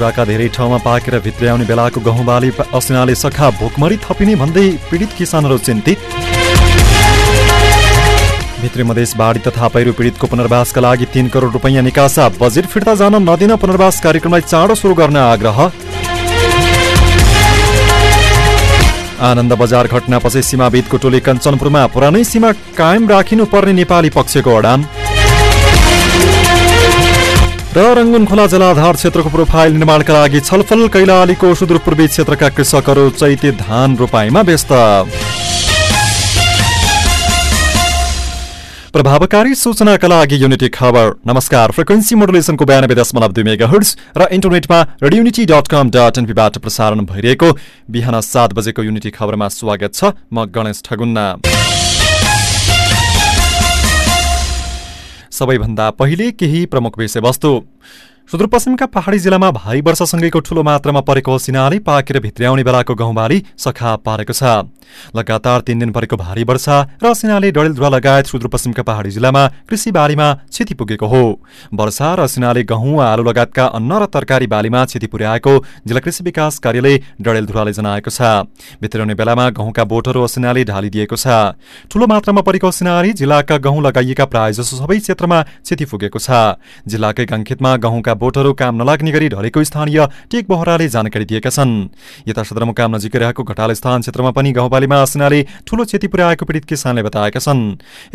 डडेलधुराका धेरै ठाउँमा पाकेर भित्र्याउने बेलाको गहुँ बाली असिनाले सखा भोकमरी थपिने भन्दै पीडित किसानहरू चिन्तित भित्री मधेस बाढी तथा पहिरो पीडितको पुनर्वासका लागि तीन करोड रुपियाँ निकासा। बजेट फिर्ता जान नदिन पुनर्वास कार्यक्रमलाई चाँडो सुरु गर्न आग्रह। आनन्द बजार घटनापछि सीमाविदको टोली कञ्चनपुरमा पुरानै सीमा कायम राखिनुपर्ने नेपाली पक्षको अडान। र रङ्गुन खोला जलाधार क्षेत्रको प्रोफाइल निर्माणका लागि छलफल कैलालीको सुदूरपूर्वी क्षेत्रका कृषकहरू चैते धान रोपाईमा व्यस्त। प्रभावकारी सूचनाका लागि युनिटी खबर। नमस्कार फ्रिक्वेन्सी मोडुलेसनको बयानब्बे दशमलव दुई मेगा हर्स र इन्टरनेटमा रेडियोनिटी डट कम डट एनपीबाट प्रसारण भइरहेको बिहान सात बजेको युनिटी खबरमा स्वागत छ म गणेश ठगुन्ना। सबैभन्दा पहिले केही प्रमुख विषयवस्तु। सुदूरपश्चिमका पहाडी जिल्लामा भारी वर्षासँगैको ठूलो मात्रामा परेको सिनाले पाकेर भित्र्याउने बेलाको गहुँबारी सखा पारेको छ। लगातार तीन दिन परेको भारी वर्षा र सिनाले डडेलधुवा लगायत सुदूरपश्चिमका पहाडी जिल्लामा कृषि बालीमा क्षति पुगेको हो। वर्षा र सिनाले गहुँ आलु लगायतका अन्न र तरकारी बालीमा क्षति पुर्याएको जिल्ला कृषि विकास कार्यालय डडेलधुवाले जनाएको छ। भित्र्याउने बेलामा गहुँका बोटहरू असिनाले ढालिदिएको छ। ठूलो मात्रामा परेको सिनारी जिल्लाका गहुँ लगाइएका प्रायजसो सबै क्षेत्रमा क्षति पुगेको छ। जिल्लाकै गाङखेतमा गहुँका बोटहरू काम नलाग्ने गरी ढलेको स्थानीय टेक बोहराले जानकारी दिएका छन्। यता सदरमुकाम नजिकै रहेको घटाल स्थान क्षेत्रमा पनि गाउँपालीमा असिनाले ठूलो क्षति पुर्याएको पीडित किसानले बताएका छन्।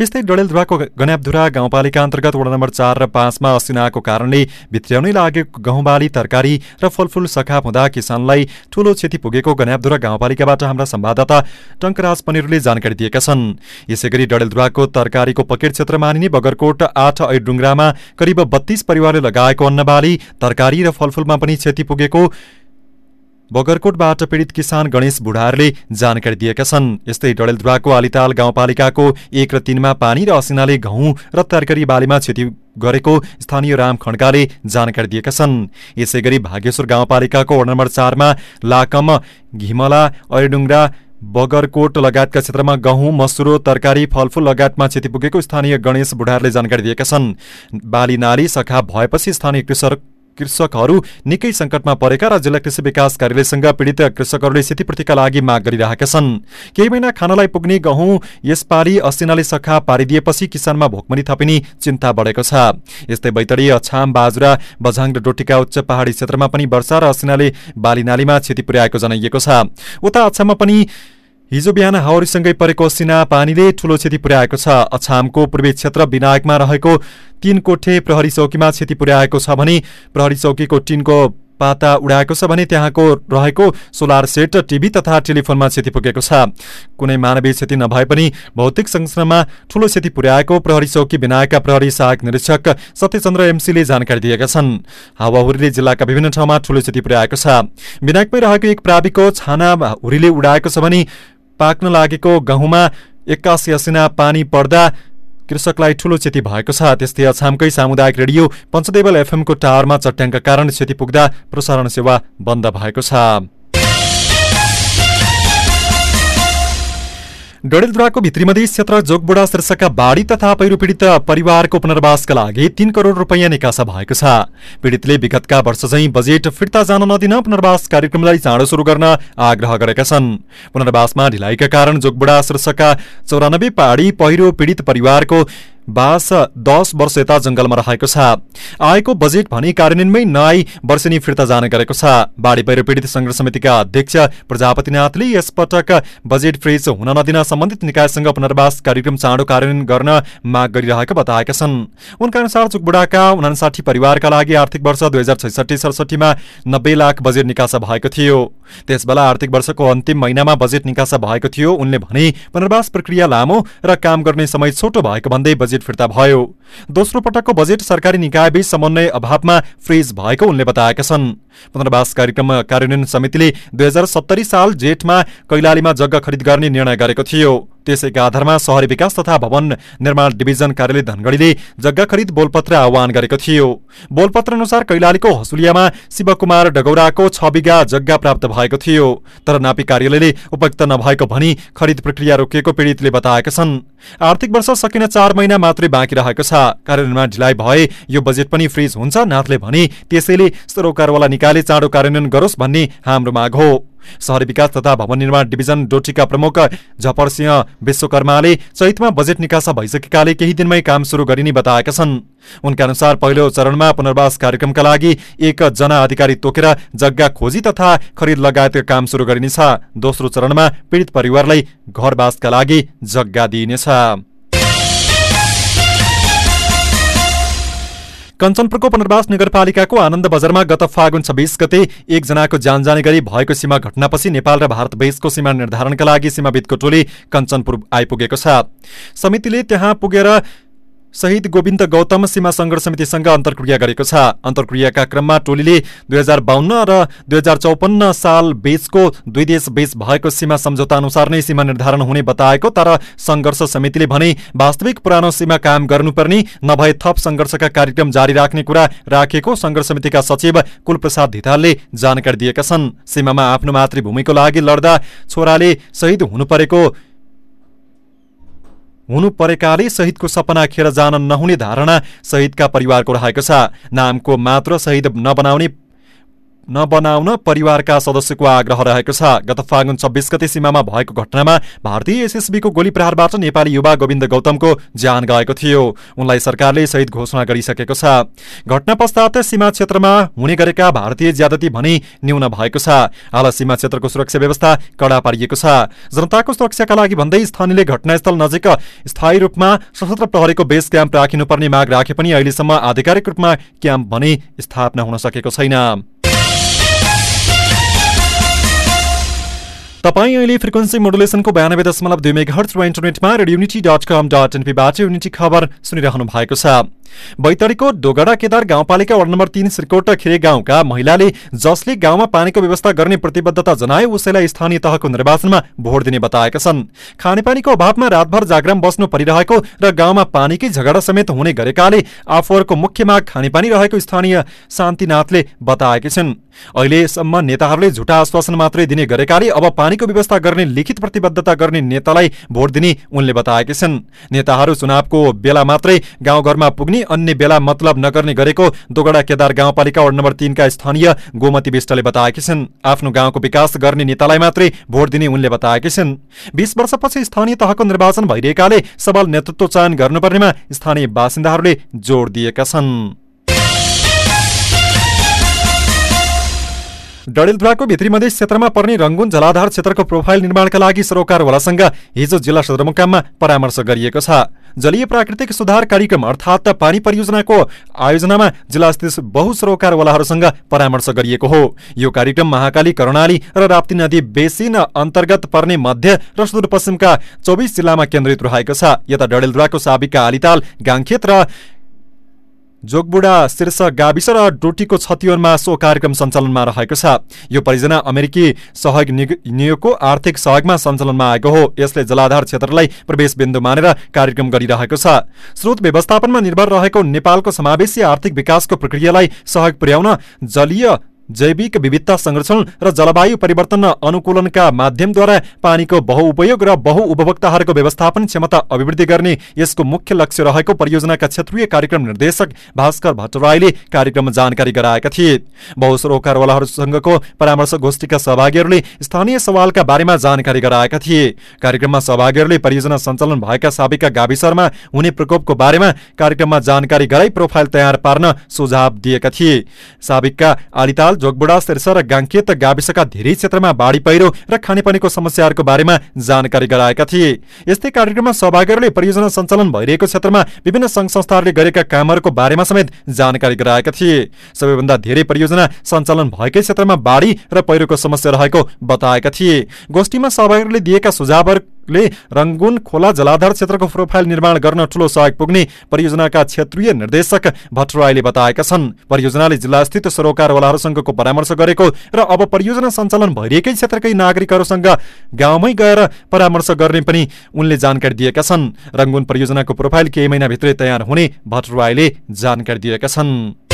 यस्तै डडेलधुवाको गन्यापधुरा गाउँपालिका अन्तर्गत वडा नम्बर चार र पाँचमा असिनाको कारणले भित्र्याउनै लागेको गहुँबाली तरकारी र फलफूल सखाप हुँदा किसानलाई ठूलो क्षति पुगेको गन्यापधुरा गाउँपालिकाबाट हाम्रा संवाददाता टङ्कराज पनिरले जानकारी दिएका छन्। यसै गरी डडेलधुवाको तरकारीको पकेट क्षेत्र मानिने बगरकोट आठ ऐडुङ्ग्रामा करिब बत्तीस परिवारले लगाएको अन्नबाली बाली तरकारी र फलफूलमा पनि क्षति पुगेको बगरकोटबाट पीडित किसान गणेश बुढारले जानकारी दिएका छन्। यस्तै डडेलधुवाको आलिताल गाउँपालिकाको एक र तीनमा पानी र असिनाले घौँ र तरकारी बालीमा क्षति गरेको स्थानीय राम खड्काले जानकारी दिएका छन्। यसै गरी भागेश्वर गाउँपालिकाको वडा नम्बर चारमा लाकम घिमला अरेडुङ्ग्रा बगरकोट लगायतका क्षेत्रमा गहुँ मसुरो तरकारी फलफूल लगायतमा क्षति पुगेको स्थानीय गणेश बुढारले जानकारी दिएका छन्। बाली नाली सखा भएपछि स्थानीय कृषक कृषकहरू निकै सङ्कटमा परेका र जिल्ला कृषि विकास कार्यालयसँग पीडित कृषकहरूले क्षतिपूर्तिका लागि माग गरिरहेका छन्। केही महिना खानालाई पुग्ने गहुँ यसपालि असिनाले सखा पारिदिएपछि किसानमा भोकमनी थपिने चिन्ता बढेको छ। यस्तै बैतडी अछाम बाजुरा बझाङ र डोटीका उच्च पहाडी क्षेत्रमा पनि वर्षा र असिनाले बालीनालीमा क्षति पुर्याएको जनाइएको छ। उता अछाममा पनि हिजो बिहान हाउरीसँगै परेको सिना पानीले ठूलो क्षति पुर्याएको छ। अछामको पूर्वी क्षेत्र विनायकमा रहेको तीन कोठे प्रहरी चौकीमा क्षति पुर्याएको छ भने प्रहरी चौकीको टिनको पाता उडाएको छ भने त्यहाँको रहेको सोलर सेट टिभी तथा टेलिफोनमा क्षति पुगेको छ। कुनै मानवीय क्षति नभए पनि भौतिक संरचनामा ठूलो क्षति पुर्याएको प्रहरी चौकी विनायकका प्रहरी सहायक निरीक्षक सत्यचन्द्र एमसीले जानकारी दिएका छन्। हावाहुरीले जिल्लाका विभिन्न ठाउँमा ठूलो क्षति पुर्याएको छ। विनायकमै रहेको एक प्राविको छाना हुरीले उडाएको छ भने पाक्न लागेको गहुँमा एक्कासी असिना पानी पर्दा कृषकलाई ठूलो क्षति भएको छ। त्यस्तै अछामकै सामुदायिक रेडियो पञ्चदेवल एफएमको टावरमा चट्याङका कारण क्षति पुग्दा प्रसारण सेवा बन्द भएको छ। डडेलधुराको भित्री मधेस क्षेत्र जोगबुडा शीर्षकका बाढी तथा पहिरो पीडित परिवारको पुनर्वासका लागि तीन करोड रुपियाँ निकासा भएको छ। पीडितले विगतका वर्ष चाहिँ बजेट फिर्ता जान नदिन पुनर्वास कार्यक्रमलाई चाँडो शुरू गर्न आग्रह गरेका छन्। पुनर्वासमा ढिलाइका कारण जोगबुडा शीर्षकका चौरानब्बे पहाडी पहिरो पीडित परिवारको बास दस वर्ष यता जंगलमा रहेको छ। आएको बजेट भने कार्यान्वयनमै नआई वर्षेनी फिर्ता जाने गरेको छ। बाढी पहिरो पीडित संघर्ष समितिका अध्यक्ष प्रजापतिनाथले यसपटक बजेट फ्रिज हुन नदिन सम्बन्धित निकायसँग पुनर्वास कार्यक्रम चाँडो कार्यान्वयन गर्न माग गरिरहेको बताएका छन्। उनका अनुसार चुकबुडाका उनासाठी परिवारका लागि आर्थिक वर्ष दुई हजार छैसठी सडसठीमा नब्बे लाख बजेट निकासा भएको थियो। त्यसबेला आर्थिक वर्षको अन्तिम महिनामा बजेट निकासा भएको थियो। उनले भने पुनर्वास प्रक्रिया लामो र काम गर्ने समय छोटो भएको भन्दै बजेट बजेट फिर्ता भयो। दोस्रो पटकको बजेट सरकारी निकायबीच समन्वय अभावमा फ्रिज भएको उनले बताएका छन्। पुनर्वास कार्यक्रम कार्यान्वयन समितिले दुई साल जेठमा कैलालीमा जग्गा खरिद गर्ने निर्णय गरेको थियो। त्यसैका आधारमा शहरी विकास तथा भवन निर्माण डिभिजन कार्यालय धनगढीले जग्गा खरिद बोलपत्र आह्वान गरेको थियो। बोलपत्र अनुसार कैलालीको हसुलियामा शिवकुमार डगौराको छ बिघा जग्गा प्राप्त भएको थियो। तर नापी कार्यालयले उपयुक्त नभएको भनी खरिद प्रक्रिया रोकिएको पीडितले बताएका छन्। आर्थिक वर्ष सकिन चार महिना मात्रै बाँकी रहेको छ। कार्यान्वयनमा ढिलाइ भए यो बजेट पनि फ्रिज हुन्छ नाथले भने त्यसैले सरोकारवाला निकाले चाँडो कार्यान्वयन गरोस् भन्ने हाम्रो माग हो। शहरी विकास तथा भवन निर्माण डिभिजन डोटीका प्रमुख झपरसिंह विश्वकर्माले चैतमा बजेट निकासा भइसकेकाले केही दिनमै काम सुरु गरिने बताएका छन्। उनका अनुसार पहिलो चरणमा पुनर्वास कार्यक्रमका लागि एक जना अधिकारी तोकेर जग्गा खोजी तथा खरिद लगायतका काम सुरु गरिनेछ। दोस्रो चरणमा पीडित परिवारलाई घरवासका लागि जग्गा दिइनेछ। कञ्चनपुरको पुनर्वास नगरपालिकाको आनन्द बजारमा गत फागुन छब्बिस गते एकजनाको जान जाने गरी भएको सीमा घटनापछि नेपाल र भारत बीचको सीमा निर्धारणका लागि सीमाविदको टोली कञ्चनपुर आइपुगेको छ। समितिले त्यहाँ पुगेर शहीद गोविन्द गौतम सीमा सङ्घर्ष समितिसँग अन्तर्क्रिया गरेको छ। अन्तर्क्रियाका क्रममा टोलीले दुई हजार बाहन्न र दुई हजार चौपन्न साल बीचको दुई देश बीच भएको सीमा सम्झौता अनुसार नै सीमा निर्धारण हुने बताएको तर सङ्घर्ष समितिले भने वास्तविक पुरानो सीमा कायम गर्नुपर्ने नभए थप सङ्घर्षका कार्यक्रम जारी राख्ने कुरा राखेको सङ्घर्ष समितिका सचिव कुलप्रसाद धितालले जानकारी दिएका छन्। सीमामा आफ्नो मातृभूमिको लागि लड्दा छोराले शहीद हुनु परेको हुनु परेकाले शहीदको सपना खेर जान नहुने धारणा शहीदका परिवारको रहेको छ। नामको मात्र शहीद नबनाउने नबनाउन परिवारका सदस्यको आग्रह रहेको छ। गत फागुन छब्बिस गते सीमामा भएको घटनामा भारतीय एसएसबीको गोली प्रहारबाट नेपाली युवा गोविन्द गौतमको ज्यान गएको थियो। उनलाई सरकारले शहीद घोषणा गरिसकेको छ। घटना पश्चात सीमा क्षेत्रमा हुने गरेका भारतीय ज्यादती भने न्यून भएको छ। हाल सीमा क्षेत्रको सुरक्षा व्यवस्था कडा पारिएको छ। जनताको सुरक्षाका लागि भन्दै स्थानीयले घटनास्थल नजिक स्थायी रूपमा सशस्त्र प्रहरीको बेस क्याम्प राखिनुपर्ने माग राखे पनि अहिलेसम्म आधिकारिक रूपमा क्याम्प भने स्थापना हुन सकेको छैन। तपाईँ अहिले फ्रिक्वेन्सी मोडुलेसनको बयानब्बे दशमलव दुई मेघर्च र इन्टरनेटमा रेडियोनिटी डट कम डट एनपीबाट युनिटी खबर सुनिरहनु भएको छ। बैतडीको डोगडा केदार गाउँपालिका वार्ड नम्बर तीन श्रीकोट खेरे गाउँका महिलाले जसले गाउँमा पानीको व्यवस्था गर्ने प्रतिबद्धता जनाए उसैलाई स्थानीय तहको निर्वाचनमा भोट दिने बताएका छन्। खानेपानीको अभावमा रातभर जागराम बस्नु परिरहेको र गाउँमा पानीकै झगडा समेत हुने गरेकाले आफूहरूको मुख्य माग खानेपानी रहेको स्थानीय शान्तिनाथले बताएकी छिन्। अहिलेसम्म नेताहरूले झुटा आश्वासन मात्रै दिने गरेकाले अब पानीको व्यवस्था गर्ने लिखित प्रतिबद्धता गर्ने नेतालाई भोट दिने उनले बताएकी छन्। नेताहरू चुनावको बेला मात्रै गाउँघरमा पुग्ने अन्य बेला मतलब नगर्ने गरेको दोगडा केदार गाउँपालिका वार्ड नम्बर तीनका स्थानीय गोमती विष्टले बताएकी छिन्। आफ्नो गाउँको विकास गर्ने नेतालाई मात्रै भोट दिने उनले बताएकी छिन्। बीस वर्षपछि स्थानीय तहको निर्वाचन भइरहेकाले सबल नेतृत्व चयन गर्नुपर्नेमा स्थानीय बासिन्दाहरूले जोड दिएका छन्। डडेलधुराको भित्री मधेस क्षेत्रमा पर्ने रङ्गुन जलाधार क्षेत्रको प्रोफाइल निर्माणका लागि सरोकारवालासँग हिजो जिल्ला सदरमुकाममा परामर्श गरिएको छ। जलीय प्राकृतिक सुधार कार्यक्रम अर्थात् पानी परियोजनाको आयोजनामा जिल्लास्थित बहु सरोकारवालाहरूसँग परामर्श गरिएको हो। यो कार्यक्रम महाकाली कर्णाली र राप्ती नदी बेसिन अन्तर्गत पर्ने मध्य र सुदूरपश्चिमका चौबिस जिल्लामा केन्द्रित रहेको छ। यता डडेलधुराको साबिका आलिताल गाङखेत र जोगबुडा शीर्ष गाविस र डोटीको छतिवनमा सो कार्यक्रम सञ्चालनमा रहेको छ। यो परियोजना अमेरिकी सहयोग नियोगको आर्थिक सहयोगमा सञ्चालनमा आएको हो। यसले जलाधार क्षेत्रलाई प्रवेश बिन्दु मानेर कार्यक्रम गरिरहेको छ। स्रोत व्यवस्थापनमा निर्भर रहेको नेपालको समावेशी आर्थिक विकासको प्रक्रियालाई सहयोग पुर्याउन जलीय जैविक विविधता संरक्षण र जलवायु परिवर्तन अनुकूलनका माध्यमद्वारा पानीको बहुउपयोग र बहुउपभोक्ताहरूको व्यवस्थापन क्षमता अभिवृद्धि गर्ने यसको मुख्य लक्ष्य रहेको परियोजनाका क्षेत्रीय कार्यक्रम निर्देशक भास्कर भट्टराईले कार्यक्रममा जानकारी गराएका थिए। बहुसरोकारवालाहरूसँगको परामर्श गोष्ठीका सहभागीहरूले स्थानीय सवालका बारेमा जानकारी गराएका थिए। कार्यक्रममा सहभागीहरूले परियोजना सञ्चालन भएका साबिका गाविसहरूमा हुने प्रकोपको बारेमा कार्यक्रममा जानकारी गराई प्रोफाइल तयार पार्न सुझाव दिएका थिए। साबिकका आलिताल जोगबुडा शीर्ष र गाङ्केत गाविसका धेरै क्षेत्रमा बाढी पहिरो र खानेपानीको समस्याहरूको बारेमा जानकारी गराएका थिए। यस्तै कार्यक्रममा सहभागीहरूले परियोजना सञ्चालन भइरहेको क्षेत्रमा विभिन्न संघ संस्थाहरूले गरेका कामहरूको बारेमा समेत जानकारी गराएका थिए। सबैभन्दा धेरै परियोजना सञ्चालन भएकै क्षेत्रमा बाढी र पहिरोको समस्या रहेको बताएका थिए। गोष्ठीमा सहभागीहरूले दिएका सुझावहरू सहयोगले रङ्गुन खोला जलाधार क्षेत्रको प्रोफाइल निर्माण गर्न ठूलो सहयोग पुग्ने परियोजनाका क्षेत्रीय निर्देशक भट्टराईले बताएका छन्। परियोजनाले जिल्लास्थित सरोकारवालाहरूसँगको परामर्श गरेको र अब परियोजना सञ्चालन भइरहेकै क्षेत्रकै नागरिकहरूसँग गाउँमै गएर परामर्श गर्ने पनि उनले जानकारी दिएका छन्। रङ्गुन परियोजनाको प्रोफाइल केही महिनाभित्रै तयार हुने भट्टराईले जानकारी दिएका छन्।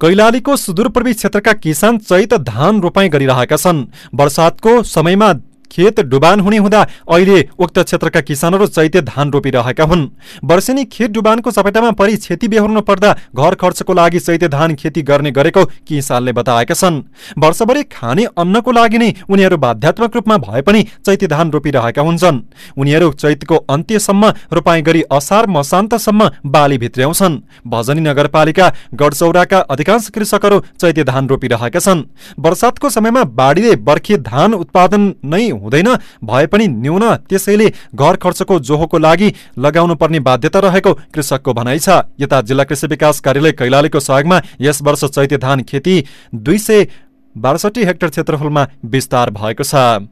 कैलालीको सुदूरपूर्वी क्षेत्रका किसान चैत धान रोपाई गरिरहेका छन्। वर्षातको समयमा खेत डुबान हुने हुँदा अहिले उक्त क्षेत्रका किसानहरू चैते धान रोपिरहेका हुन्। वर्षेनी खेत डुबानको चपेटामा परि क्षति बेहोर्नु पर्दा घर खर्चको लागि चैते धान खेती गर्ने गरेको किसानले बताएका छन्। वर्षभरि खाने अन्नको लागि नै उनीहरू बाध्यात्मक रूपमा भए पनि चैते धान रोपिरहेका हुन्छन्। उनीहरू चैतको अन्त्यसम्म रोपाई गरी असार मसान्तसम्म बाली भित्र्याउँछन्। भजनी नगरपालिका गढचौराका अधिकांश कृषकहरू चैते धान रोपिरहेका छन्। वर्षातको समयमा बाढीले बर्खे धान उत्पादन नै हुँदैन। भए पनि न्यून त्यसैले घर खर्चको जोहोको लागि लगाउनु पर्ने बाध्यता रहेको कृषकको भनाइ छ। यता जिल्ला कृषि विकास कार्यालय कैलालीको सहयोगमा यस वर्ष चैते धान खेती दुई सय बासठी हेक्टर क्षेत्रफलमा विस्तार भएको छ।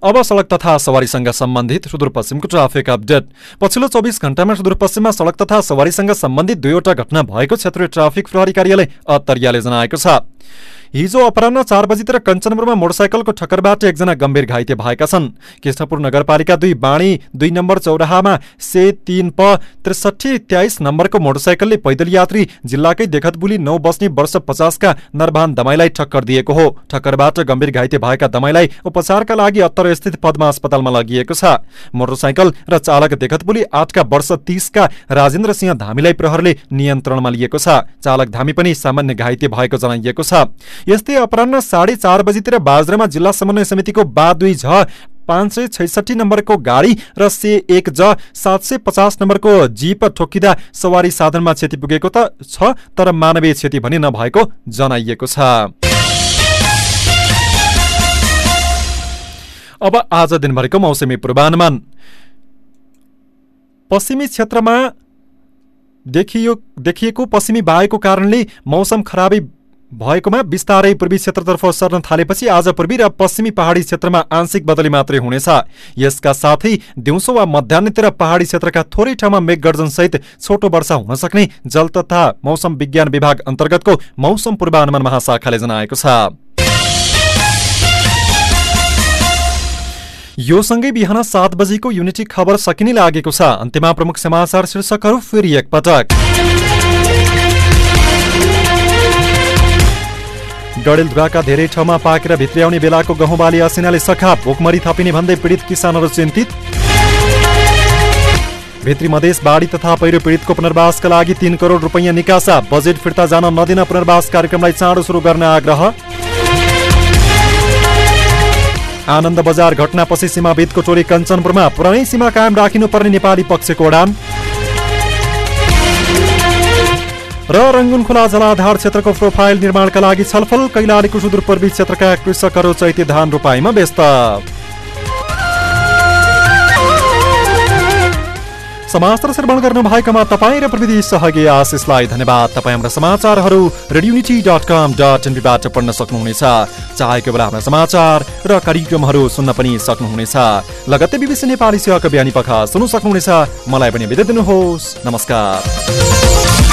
अब सड़क तथा सवारीसँग सम्बन्धित सुदूरपश्चिमको ट्राफिक अपडेट। पछिल्लो चौबिस घण्टामा सुदूरपश्चिममा सड़क तथा सवारीसँग सम्बन्धित दुईवटा घटना भएको क्षेत्रीय ट्राफिक प्रहरी कार्यालय अत्तरियाले जनाएको छ। हिजो अपरान्न चार बजीतिर कञ्चनपुरमा मोटरसाइकलको ठक्करबाट एकजना गम्भीर घाइते भएका छन्। कृष्णपुर नगरपालिका दुई बाणी दुई नम्बर चौराहामा से तीन प त्रिसठी तेइस नम्बरको मोटरसाइकलले पैदल यात्री जिल्लाकै देखतबुली नौ बस्ने वर्ष पचासका नरभान दमाईलाई ठक्कर दिएको हो। ठक्करबाट गम्भीर घाइते भएका दमाईलाई उपचारका लागि अत्तर स्थित पद्मा अस्पतालमा लगिएको छ। मोटरसाइकल र चालक देखतबुली आठका वर्ष तीसका राजेन्द्र सिंह धामीलाई प्रहरले नियन्त्रणमा लिएको छ। चालक धामी पनि सामान्य घाइते भएको जनाइएको छ। यस्तै अपरान्न साढे चार बजीतिर बाजरामा जिल्ला समन्वय समितिको बा दुई झ पाँच सय छैसठी नम्बरको गाडी र से एक ज सात सय पचास नम्बरको जीप ठोकिँदा सवारी साधनमा क्षति पुगेको त छ तर मानवीय क्षति भने नभएको जनाइएको छ। अब आज दिनभरिको मौसमी पूर्वानुमान। पश्चिमी क्षेत्रमा देखियो देखिएको पश्चिमी वायुको कारणले मौसम खराबी भएकोमा बिस्तारै पूर्वी क्षेत्रतर्फ सर्न थालेपछि आज पूर्वी र पश्चिमी पहाडी क्षेत्रमा आंशिक बदली मात्रै हुनेछ। यसका साथै दिउँसो वा मध्याहतिर पहाडी क्षेत्रका थोरै ठाउँमा मेघगर्जनसहित छोटो वर्षा हुन सक्ने जल तथा मौसम विज्ञान विभाग अन्तर्गतको मौसम पूर्वानुमान महाशाखाले जनाएको छ। यो सँगै बिहान सात बजेको युनिटी खबर सकिने लागेको छ। अन्त्यमा प्रमुख समाचार शीर्षकहरू फेरि एकपटक। डडेलधुवाका धेरै ठाउँमा पाकेर भित्र्याउने बेलाको गहुँ बाली असिनाले सखा भोकमरी थपिने भन्दै पीडित किसानहरू चिन्तित। भित्री मधेस बाढी तथा पहिरो पीडितको पुनर्वासका लागि तीन करोड रुपियाँ निकासा। बजेट फिर्ता जान नदिन पुनर्वास कार्यक्रमलाई चाँडो सुरु गर्न आग्रह। आनन्द बजार घटनापछि सीमाविदको टोली कञ्चनपुरमा पुरानै सीमा कायम राखिनुपर्ने नेपाली पक्षको उडान र रङ्गुन खोला जलाधार क्षेत्रको प्रोफाइल निर्माणका लागि छलफल। कैलालीको सुदूरपूर्वी क्षेत्रका कृषकहरू चैती धान रोपाईमा व्यस्त। समाचार श्रवण गर्नु भएकोमा तपाईँ र प्रविधि सहयोगी आशिषलाई धन्यवाद। तपाईँ हाम्रा समाचारहरू रेडियोनिटी डट कम डट एनपीबाट पढ्न सक्नुहुनेछ। चाहेको बेला हाम्रा समाचार र कार्यक्रमहरू सुन्न पनि सक्नुहुनेछ। लगत्तै बिबिसी नेपाली सेवाको बिहानी पख सुन्नु सक्नुहुनेछ। मलाई पनि बिदा दिनुहोस्। नमस्कार।